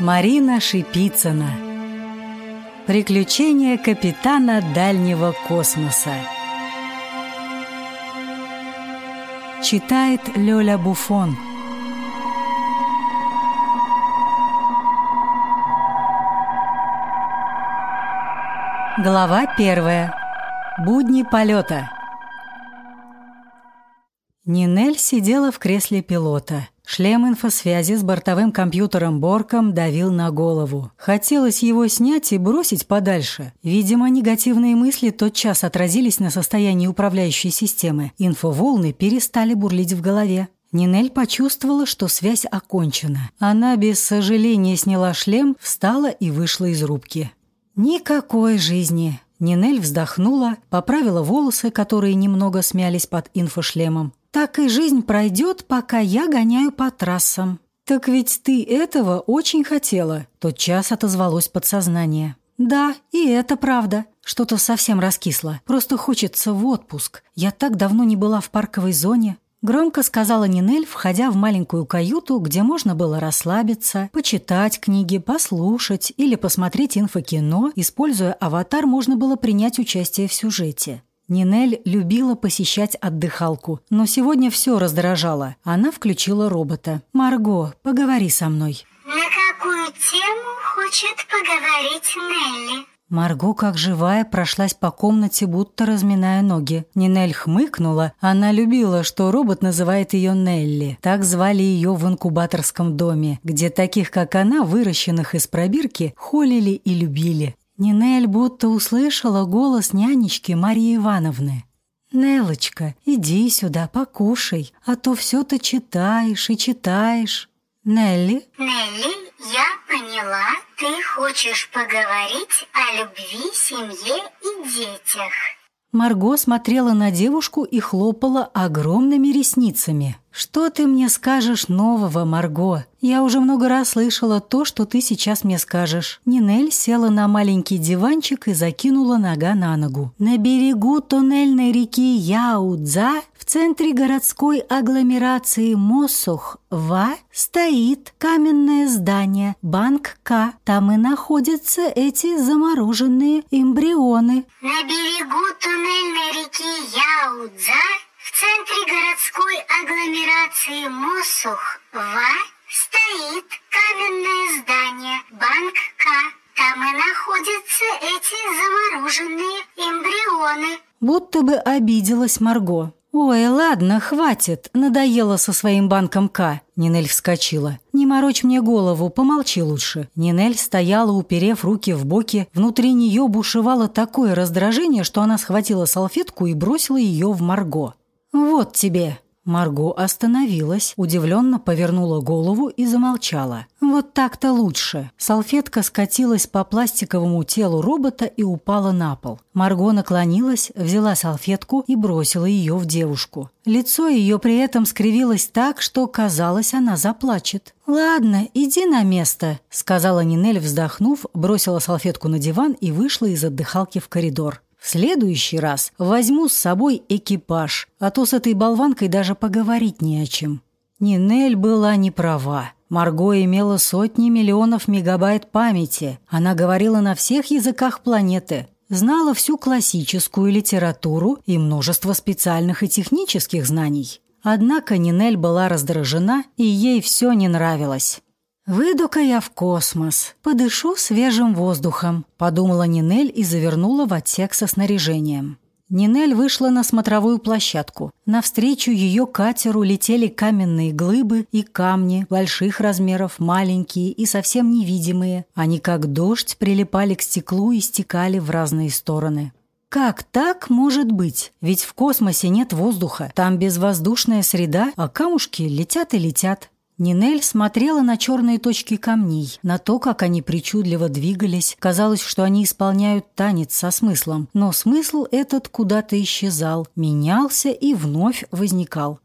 Марина Шипицына Приключения капитана дальнего космоса Читает Лёля Буфон Глава первая. Будни полета. Нинель сидела в кресле пилота. Шлем инфосвязи с бортовым компьютером Борком давил на голову. Хотелось его снять и бросить подальше. Видимо, негативные мысли тотчас отразились на состоянии управляющей системы. Инфоволны перестали бурлить в голове. Нинель почувствовала, что связь окончена. Она без сожаления сняла шлем, встала и вышла из рубки. Никакой жизни. Нинель вздохнула, поправила волосы, которые немного смялись под инфошлемом. Так и жизнь пройдет, пока я гоняю по трассам. Так ведь ты этого очень хотела, тотчас отозвалось подсознание. Да, и это правда. Что-то совсем раскисло. Просто хочется в отпуск. Я так давно не была в парковой зоне. Громко сказала Нинель, входя в маленькую каюту, где можно было расслабиться, почитать книги, послушать или посмотреть инфокино. Используя аватар, можно было принять участие в сюжете. Нинель любила посещать отдыхалку, но сегодня все раздражало. Она включила робота. «Марго, поговори со мной». «На какую тему хочет поговорить Нелли?» Марго, как живая, прошлась по комнате, будто разминая ноги. Нинель хмыкнула. Она любила, что робот называет ее Нелли. Так звали ее в инкубаторском доме, где таких, как она, выращенных из пробирки, холили и любили. Нинель будто услышала голос нянечки Марии Ивановны. «Нелочка, иди сюда, покушай, а то все ты читаешь и читаешь». «Нелли?» «Нелли, я поняла, ты хочешь поговорить о любви, семье и детях». Марго смотрела на девушку и хлопала огромными ресницами. «Что ты мне скажешь нового, Марго? Я уже много раз слышала то, что ты сейчас мне скажешь». Нинель села на маленький диванчик и закинула нога на ногу. На берегу туннельной реки Яудза в центре городской агломерации Мосух-Ва стоит каменное здание Банк К. Там и находятся эти замороженные эмбрионы. На берегу туннельной реки Яудза в центре городской агломерации Мосух-Ва стоит каменное здание Банк К. Там и находятся эти замороженные эмбрионы. Будто бы обиделась Марго. «Ой, ладно, хватит, надоело со своим банком К». Нинель вскочила. «Не морочь мне голову, помолчи лучше». Нинель стояла, уперев руки в боки. Внутри нее бушевало такое раздражение, что она схватила салфетку и бросила ее в Марго. «Вот тебе!» Марго остановилась, удивленно повернула голову и замолчала. «Вот так-то лучше». Салфетка скатилась по пластиковому телу робота и упала на пол. Марго наклонилась, взяла салфетку и бросила ее в девушку. Лицо ее при этом скривилось так, что, казалось, она заплачет. «Ладно, иди на место», — сказала Нинель, вздохнув, бросила салфетку на диван и вышла из отдыхалки в коридор. В следующий раз возьму с собой экипаж, а то с этой болванкой даже поговорить не о чем. Нинель была не права. Марго имела сотни миллионов мегабайт памяти. Она говорила на всех языках планеты. Знала всю классическую литературу и множество специальных и технических знаний. Однако Нинель была раздражена, и ей все не нравилось. «Выйду-ка я в космос, подышу свежим воздухом», – подумала Нинель и завернула в отсек со снаряжением. Нинель вышла на смотровую площадку. Навстречу ее катеру летели каменные глыбы и камни больших размеров, маленькие и совсем невидимые. Они как дождь прилипали к стеклу и стекали в разные стороны. Как так может быть? Ведь в космосе нет воздуха, там безвоздушная среда, а камушки летят и летят. Нинель смотрела на черные точки камней, на то, как они причудливо двигались. Казалось, что они исполняют танец со смыслом, но смысл этот куда-то исчезал, менялся и вновь возникал.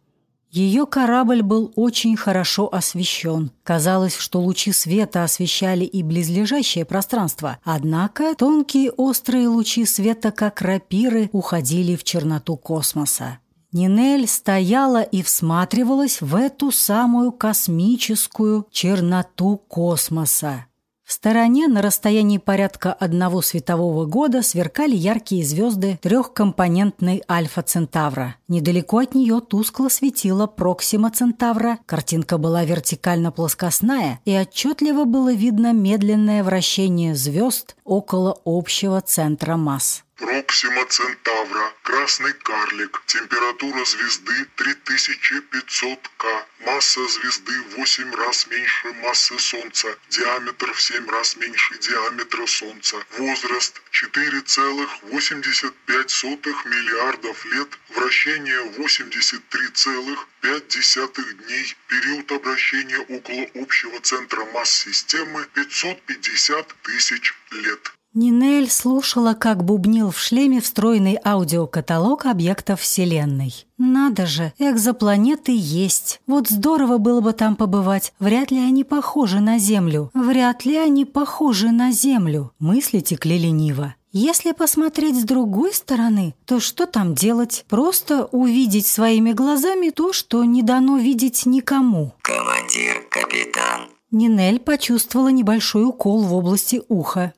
Ее корабль был очень хорошо освещен. Казалось, что лучи света освещали и близлежащее пространство. Однако тонкие острые лучи света, как рапиры, уходили в черноту космоса. Нинель стояла и всматривалась в эту самую космическую черноту космоса. В стороне на расстоянии порядка одного светового года сверкали яркие звезды трехкомпонентной Альфа Центавра. Недалеко от нее тускло светила Проксима Центавра. Картинка была вертикально-плоскостная, и отчетливо было видно медленное вращение звезд около общего центра масс. Проксима Центавра, красный карлик, температура звезды 3500 К, масса звезды в 8 раз меньше массы Солнца, диаметр в 7 раз меньше диаметра Солнца, возраст 4,85 миллиардов лет, вращение 83,5 дней, период обращения около общего центра масс системы 550 тысяч лет. Нинель слушала, как бубнил в шлеме встроенный аудиокаталог объектов Вселенной. «Надо же, экзопланеты есть. Вот здорово было бы там побывать. Вряд ли они похожи на Землю. Вряд ли они похожи на Землю». Мысли текли лениво. Если посмотреть с другой стороны, то что там делать? Просто увидеть своими глазами то, что не дано видеть никому. «Командир, капитан». Нинель почувствовала небольшой укол в области уха.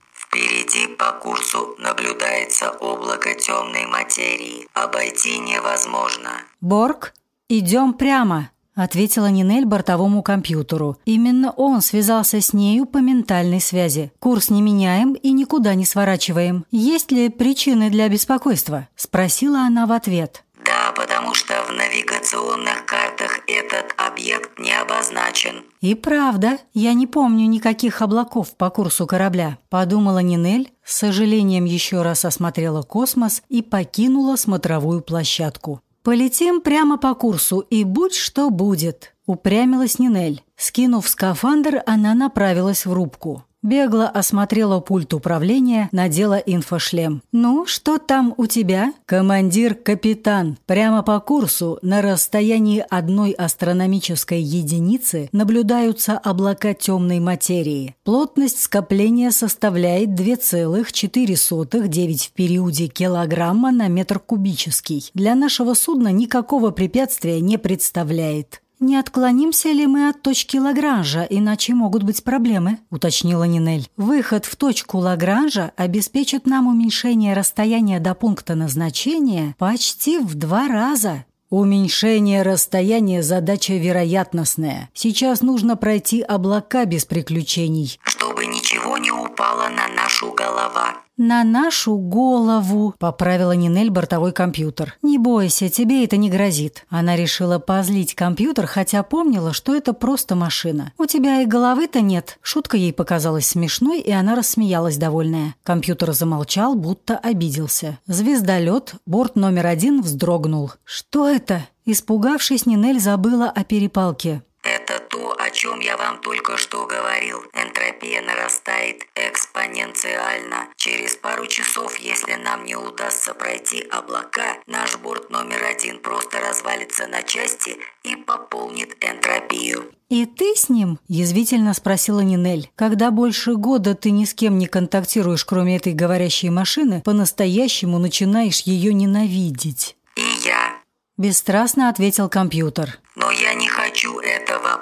По курсу наблюдается облако темной материи. Обойти невозможно. «Борг, идем прямо», — ответила Нинель бортовому компьютеру. Именно он связался с нею по ментальной связи. «Курс не меняем и никуда не сворачиваем. Есть ли причины для беспокойства?» — спросила она в ответ. Да, потому что в навигационных картах этот объект не обозначен. «И правда, я не помню никаких облаков по курсу корабля», – подумала Нинель, с сожалением еще раз осмотрела космос и покинула смотровую площадку. «Полетим прямо по курсу, и будь что будет», – упрямилась Нинель. Скинув скафандр, она направилась в рубку. Бегло осмотрела пульт управления, надела инфошлем. «Ну, что там у тебя?» «Командир-капитан. Прямо по курсу, на расстоянии одной астрономической единицы, наблюдаются облака темной материи. Плотность скопления составляет 2,4 в периоде килограмма на метр кубический. Для нашего судна никакого препятствия не представляет». «Не отклонимся ли мы от точки Лагранжа, иначе могут быть проблемы», — уточнила Нинель. «Выход в точку Лагранжа обеспечит нам уменьшение расстояния до пункта назначения почти в два раза». «Уменьшение расстояния – задача вероятностная. Сейчас нужно пройти облака без приключений». Чтобы ничего не упало на нашу голова. «На нашу голову», — поправила Нинель бортовой компьютер. «Не бойся, тебе это не грозит». Она решила позлить компьютер, хотя помнила, что это просто машина. «У тебя и головы-то нет». Шутка ей показалась смешной, и она рассмеялась довольная. Компьютер замолчал, будто обиделся. Звездолет, борт номер один, вздрогнул. «Что это?» Испугавшись, Нинель забыла о перепалке. Это то, о чем я вам только что говорил. Энтропия нарастает экспоненциально. Через пару часов, если нам не удастся пройти облака, наш борт номер один просто развалится на части и пополнит энтропию. «И ты с ним?» – язвительно спросила Нинель. «Когда больше года ты ни с кем не контактируешь, кроме этой говорящей машины, по-настоящему начинаешь ее ненавидеть». И я. Бесстрастно ответил компьютер.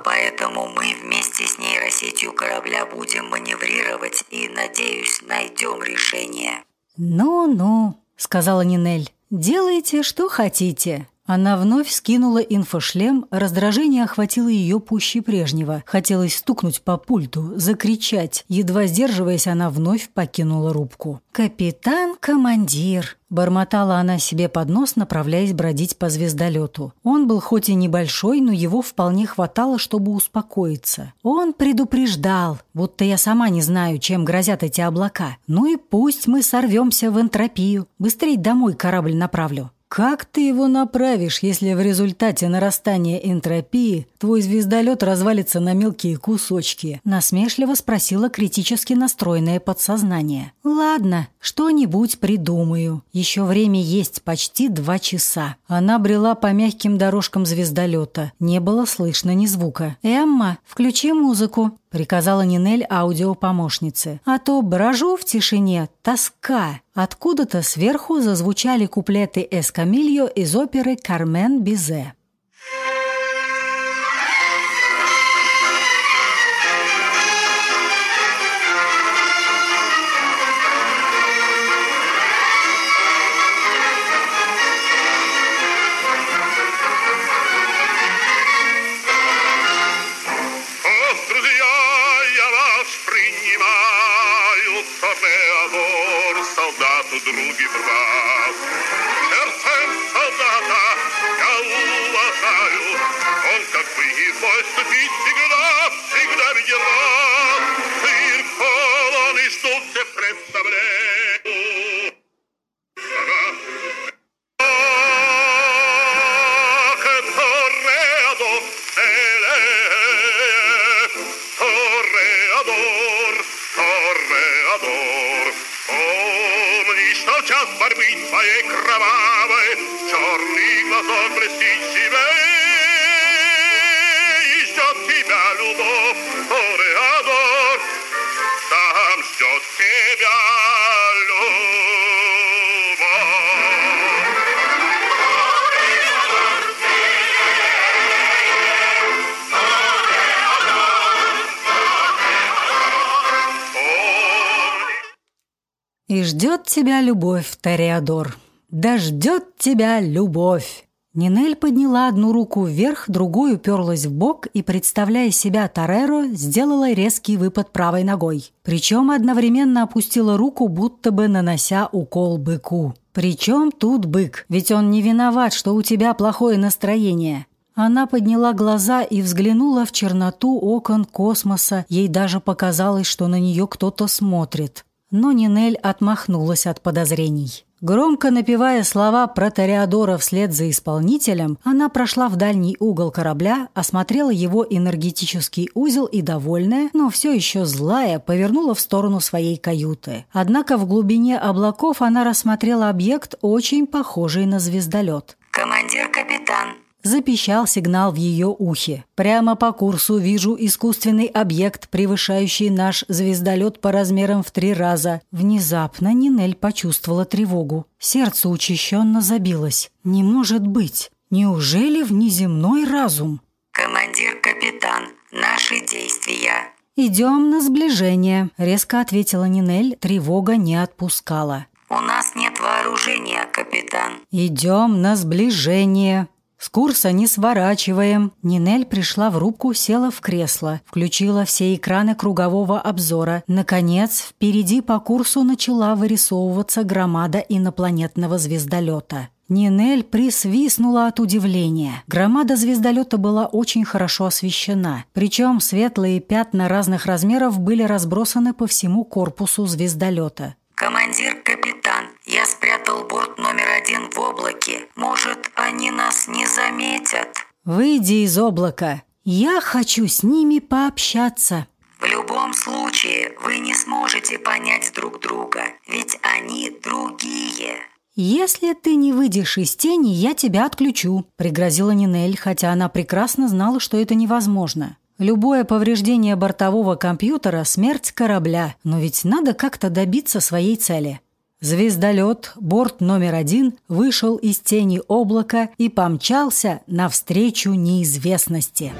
Поэтому мы вместе с нейросетью корабля будем маневрировать и, надеюсь, найдем решение. «Ну-ну», — сказала Нинель, — «делайте, что хотите». Она вновь скинула инфошлем, раздражение охватило ее пуще прежнего. Хотелось стукнуть по пульту, закричать. Едва сдерживаясь, она вновь покинула рубку. «Капитан-командир», – бормотала она себе под нос, направляясь бродить по звездолету. Он был хоть и небольшой, но его вполне хватало, чтобы успокоиться. Он предупреждал, будто я сама не знаю, чем грозят эти облака. Ну и пусть мы сорвемся в энтропию. Быстрей домой корабль направлю. Как ты его направишь, если в результате нарастания энтропии твой звездолет развалится на мелкие кусочки? Насмешливо спросила критически настроенное подсознание. Ладно, что-нибудь придумаю. Еще время есть почти два часа. Она брела по мягким дорожкам звездолета. Не было слышно ни звука. «Эмма, включи музыку», приказала Нинель аудиопомощнице. «А то брожу в тишине, тоска». Откуда-то сверху зазвучали куплеты Эскамильо из оперы «Кармен Бизе». И ждет тебя любовь, Тореадор. Да ждет тебя любовь. Нинель подняла одну руку вверх, другую уперлась в бок и, представляя себя Тореро, сделала резкий выпад правой ногой. Причем одновременно опустила руку, будто бы нанося укол быку. Причем тут бык? Ведь он не виноват, что у тебя плохое настроение. Она подняла глаза и взглянула в черноту окон космоса. Ей даже показалось, что на нее кто-то смотрит. Но Нинель отмахнулась от подозрений. Громко напевая слова про Тореадора вслед за исполнителем, она прошла в дальний угол корабля, осмотрела его энергетический узел и, довольная, но все еще злая, повернула в сторону своей каюты. Однако в глубине облаков она рассмотрела объект, очень похожий на звездолет. Командир-капитан, Запищал сигнал в ее ухе. «Прямо по курсу вижу искусственный объект, превышающий наш звездолет по размерам в три раза». Внезапно Нинель почувствовала тревогу. Сердце учащенно забилось. «Не может быть! Неужели внеземной разум?» командир-капитан, наши действия. «Идем на сближение», — резко ответила Нинель. Тревога не отпускала. У нас нет вооружения, капитан. «Идем на сближение». «С курса не сворачиваем». Нинель пришла в рубку, села в кресло, включила все экраны кругового обзора. Наконец, впереди по курсу начала вырисовываться громада инопланетного звездолета. Нинель присвистнула от удивления. Громада звездолета была очень хорошо освещена. Причем светлые пятна разных размеров были разбросаны по всему корпусу звездолета. Заметят? «Выйди из облака. Я хочу с ними пообщаться». В любом случае, вы не сможете понять друг друга, ведь они другие. «Если ты не выйдешь из тени, я тебя отключу», — пригрозила Нинель, хотя она прекрасно знала, что это невозможно. Любое повреждение бортового компьютера – смерть корабля, но ведь надо как-то добиться своей цели. Звездолет, борт номер один, вышел из тени облака и помчался навстречу неизвестности.